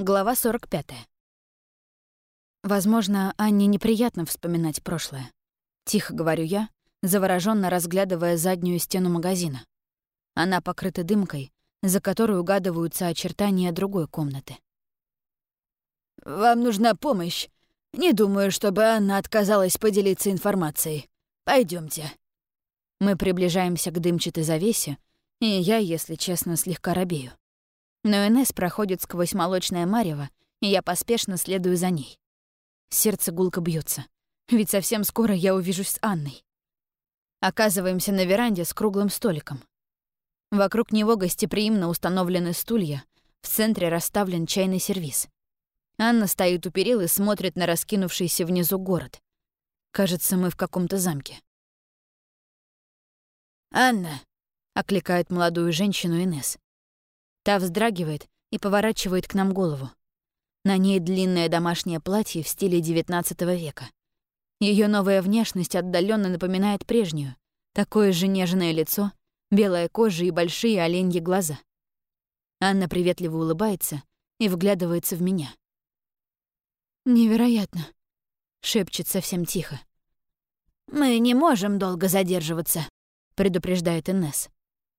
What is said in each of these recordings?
Глава 45. Возможно, Анне неприятно вспоминать прошлое. Тихо говорю я, завороженно разглядывая заднюю стену магазина. Она покрыта дымкой, за которой угадываются очертания другой комнаты. «Вам нужна помощь. Не думаю, чтобы Анна отказалась поделиться информацией. Пойдемте. Мы приближаемся к дымчатой завесе, и я, если честно, слегка робею. Но Энесс проходит сквозь молочное марево, и я поспешно следую за ней. Сердце гулко бьется, ведь совсем скоро я увижусь с Анной. Оказываемся на веранде с круглым столиком. Вокруг него гостеприимно установлены стулья, в центре расставлен чайный сервиз. Анна стоит у перил и смотрит на раскинувшийся внизу город. Кажется, мы в каком-то замке. «Анна!» — окликает молодую женщину Инес. Та вздрагивает и поворачивает к нам голову. На ней длинное домашнее платье в стиле XIX века. Ее новая внешность отдаленно напоминает прежнюю. Такое же нежное лицо, белая кожа и большие оленьи глаза. Анна приветливо улыбается и вглядывается в меня. «Невероятно», — шепчет совсем тихо. «Мы не можем долго задерживаться», — предупреждает Инесс.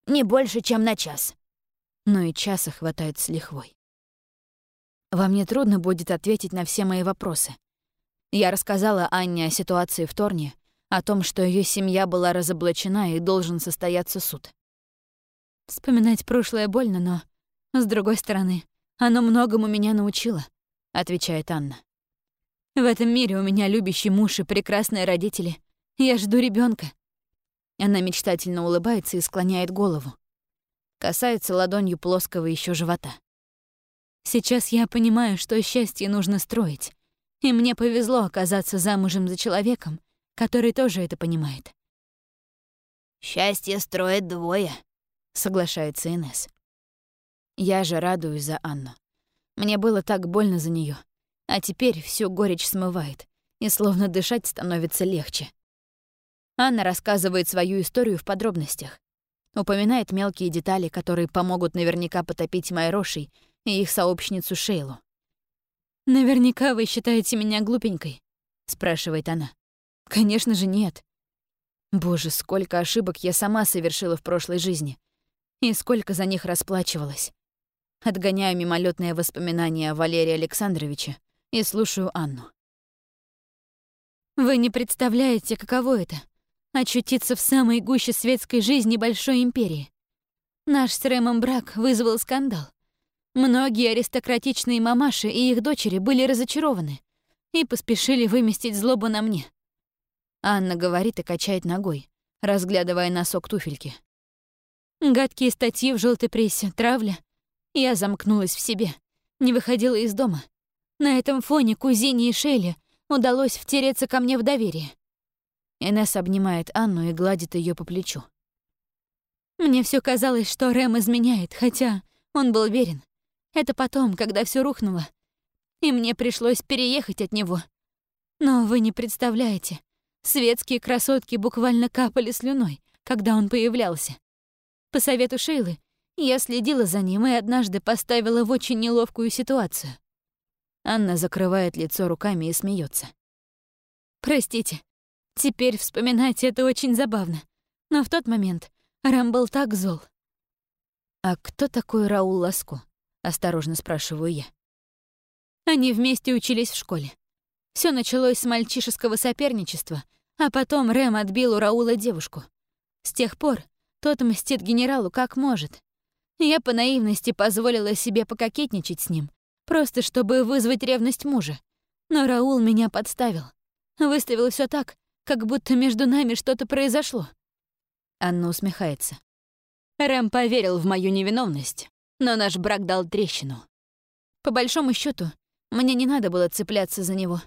«Не больше, чем на час» но и часа хватает с лихвой. Вам не трудно будет ответить на все мои вопросы. Я рассказала Анне о ситуации в Торне, о том, что ее семья была разоблачена и должен состояться суд. Вспоминать прошлое больно, но, с другой стороны, оно многому меня научило, отвечает Анна. В этом мире у меня любящий муж и прекрасные родители. Я жду ребенка. Она мечтательно улыбается и склоняет голову касается ладонью плоского еще живота. Сейчас я понимаю, что счастье нужно строить, и мне повезло оказаться замужем за человеком, который тоже это понимает. «Счастье строит двое», — соглашается Инес. Я же радуюсь за Анну. Мне было так больно за нее, а теперь всю горечь смывает, и словно дышать становится легче. Анна рассказывает свою историю в подробностях, Упоминает мелкие детали, которые помогут наверняка потопить Майрошей и их сообщницу Шейлу. «Наверняка вы считаете меня глупенькой?» — спрашивает она. «Конечно же нет. Боже, сколько ошибок я сама совершила в прошлой жизни. И сколько за них расплачивалась. Отгоняю мимолетные воспоминания о Валерии Александровиче и слушаю Анну. «Вы не представляете, каково это очутиться в самой гуще светской жизни большой империи. Наш с Рэмом брак вызвал скандал. Многие аристократичные мамаши и их дочери были разочарованы и поспешили выместить злобу на мне. Анна говорит и качает ногой, разглядывая носок туфельки. Гадкие статьи в желтой прессе, травля. Я замкнулась в себе, не выходила из дома. На этом фоне кузине и Шейле удалось втереться ко мне в доверие. Инесс обнимает Анну и гладит ее по плечу. Мне все казалось, что Рэм изменяет, хотя он был верен. Это потом, когда все рухнуло, и мне пришлось переехать от него. Но вы не представляете, светские красотки буквально капали слюной, когда он появлялся. По совету Шейлы я следила за ним и однажды поставила в очень неловкую ситуацию. Анна закрывает лицо руками и смеется. «Простите, Теперь вспоминать это очень забавно. Но в тот момент Рэм был так зол. «А кто такой Раул Ласко?» — осторожно спрашиваю я. Они вместе учились в школе. Все началось с мальчишеского соперничества, а потом Рэм отбил у Раула девушку. С тех пор тот мстит генералу как может. Я по наивности позволила себе пококетничать с ним, просто чтобы вызвать ревность мужа. Но Раул меня подставил. Выставил все так, как будто между нами что-то произошло. Анна усмехается. Рэм поверил в мою невиновность, но наш брак дал трещину. По большому счету, мне не надо было цепляться за него.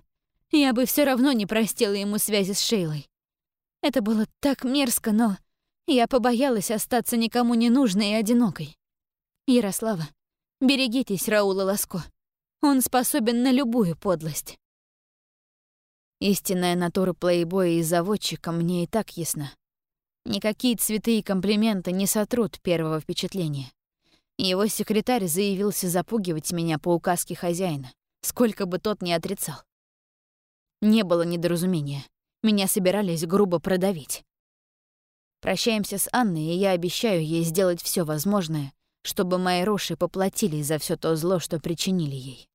Я бы все равно не простила ему связи с Шейлой. Это было так мерзко, но я побоялась остаться никому не нужной и одинокой. Ярослава, берегитесь Раула Ласко. Он способен на любую подлость. Истинная натура плейбоя и заводчика мне и так ясна. Никакие цветы и комплименты не сотрут первого впечатления. Его секретарь заявился запугивать меня по указке хозяина, сколько бы тот ни отрицал. Не было недоразумения. Меня собирались грубо продавить. Прощаемся с Анной, и я обещаю ей сделать все возможное, чтобы мои руши поплатились за все то зло, что причинили ей.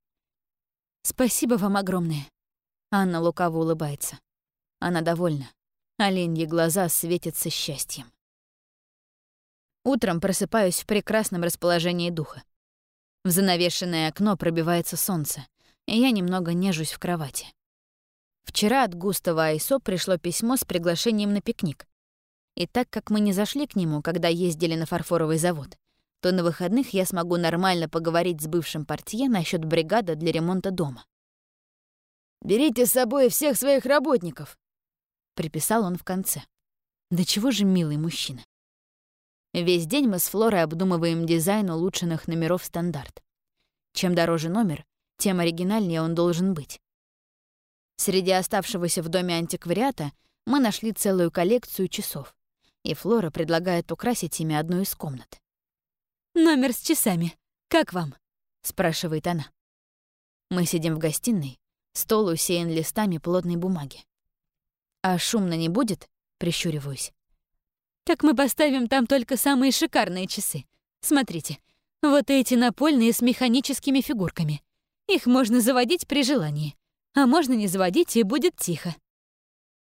Спасибо вам огромное. Анна лукаво улыбается. Она довольна. Оленьи глаза светятся счастьем. Утром просыпаюсь в прекрасном расположении духа. В занавешенное окно пробивается солнце, и я немного нежусь в кровати. Вчера от Густава Айсо пришло письмо с приглашением на пикник. И так как мы не зашли к нему, когда ездили на фарфоровый завод, то на выходных я смогу нормально поговорить с бывшим портье насчет бригады для ремонта дома. «Берите с собой всех своих работников», — приписал он в конце. Да чего же милый мужчина. Весь день мы с Флорой обдумываем дизайн улучшенных номеров стандарт. Чем дороже номер, тем оригинальнее он должен быть. Среди оставшегося в доме антиквариата мы нашли целую коллекцию часов, и Флора предлагает украсить ими одну из комнат. «Номер с часами. Как вам?» — спрашивает она. Мы сидим в гостиной, стол усеян листами плотной бумаги. «А шумно не будет?» — прищуриваюсь. Так мы поставим там только самые шикарные часы. Смотрите, вот эти напольные с механическими фигурками. Их можно заводить при желании. А можно не заводить, и будет тихо.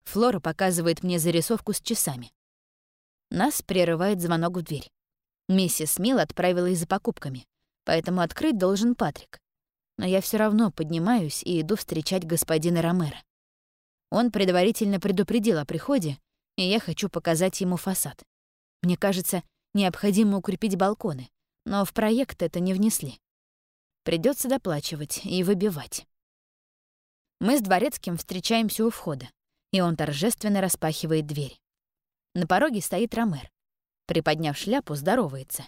Флора показывает мне зарисовку с часами. Нас прерывает звонок в дверь. Миссис Милл отправилась за покупками, поэтому открыть должен Патрик. Но я все равно поднимаюсь и иду встречать господина Ромера. Он предварительно предупредил о приходе, и я хочу показать ему фасад. Мне кажется, необходимо укрепить балконы, но в проект это не внесли. Придется доплачивать и выбивать. Мы с Дворецким встречаемся у входа, и он торжественно распахивает дверь. На пороге стоит Ромер. Приподняв шляпу, здоровается.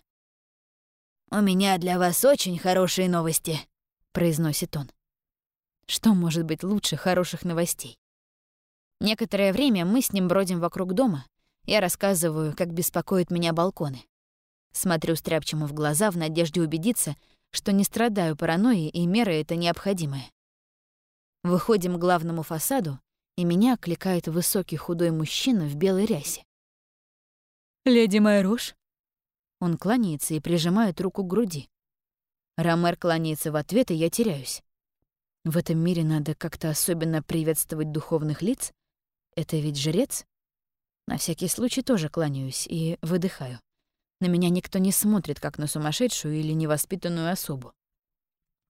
«У меня для вас очень хорошие новости», — произносит он. Что может быть лучше хороших новостей? Некоторое время мы с ним бродим вокруг дома. Я рассказываю, как беспокоят меня балконы. Смотрю стряпчему в глаза в надежде убедиться, что не страдаю паранойей, и мера это необходимая. Выходим к главному фасаду, и меня окликает высокий худой мужчина в белой рясе. «Леди Майруш?» Он кланяется и прижимает руку к груди. Ромер кланяется в ответ, и я теряюсь. В этом мире надо как-то особенно приветствовать духовных лиц, это ведь жрец? На всякий случай тоже кланяюсь и выдыхаю. На меня никто не смотрит, как на сумасшедшую или невоспитанную особу.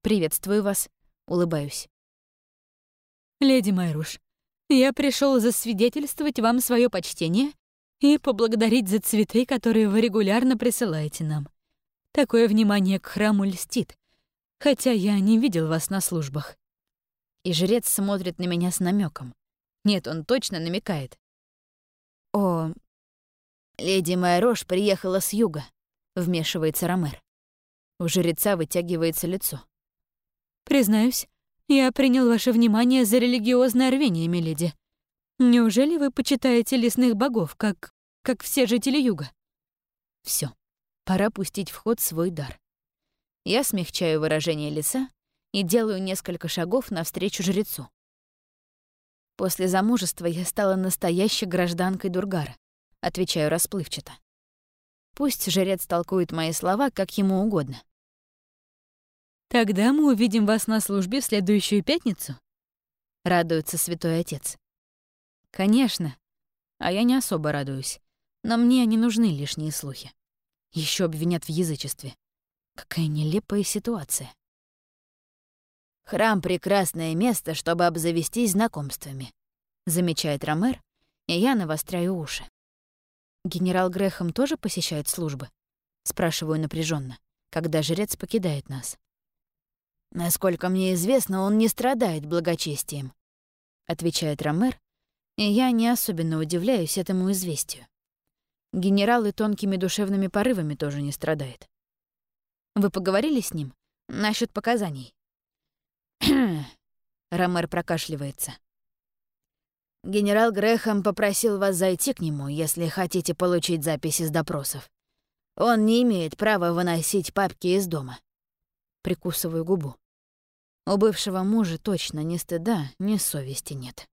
«Приветствую вас», — улыбаюсь. «Леди Майруш, я пришел засвидетельствовать вам свое почтение и поблагодарить за цветы, которые вы регулярно присылаете нам. Такое внимание к храму льстит, хотя я не видел вас на службах». И жрец смотрит на меня с намеком. Нет, он точно намекает. «О, леди Майрош приехала с юга», — вмешивается Ромер. У жреца вытягивается лицо. «Признаюсь, я принял ваше внимание за религиозное рвение, миледи. Неужели вы почитаете лесных богов, как, как все жители юга?» Все, пора пустить в ход свой дар. Я смягчаю выражение лица и делаю несколько шагов навстречу жрецу. После замужества я стала настоящей гражданкой Дургара, отвечаю расплывчато. Пусть жрец толкует мои слова как ему угодно. «Тогда мы увидим вас на службе в следующую пятницу?» — радуется святой отец. «Конечно. А я не особо радуюсь. Но мне не нужны лишние слухи. Еще обвинят в язычестве. Какая нелепая ситуация. Храм — прекрасное место, чтобы обзавестись знакомствами», — замечает Ромер, и я навостряю уши. «Генерал Грехом тоже посещает службы?» — спрашиваю напряженно, когда жрец покидает нас. «Насколько мне известно, он не страдает благочестием», — отвечает Ромер, и я не особенно удивляюсь этому известию. Генерал и тонкими душевными порывами тоже не страдает. «Вы поговорили с ним насчет показаний?» Ромер прокашливается. Генерал Грехом попросил вас зайти к нему, если хотите получить записи с допросов. Он не имеет права выносить папки из дома. Прикусываю губу. У бывшего мужа точно ни стыда, ни совести нет.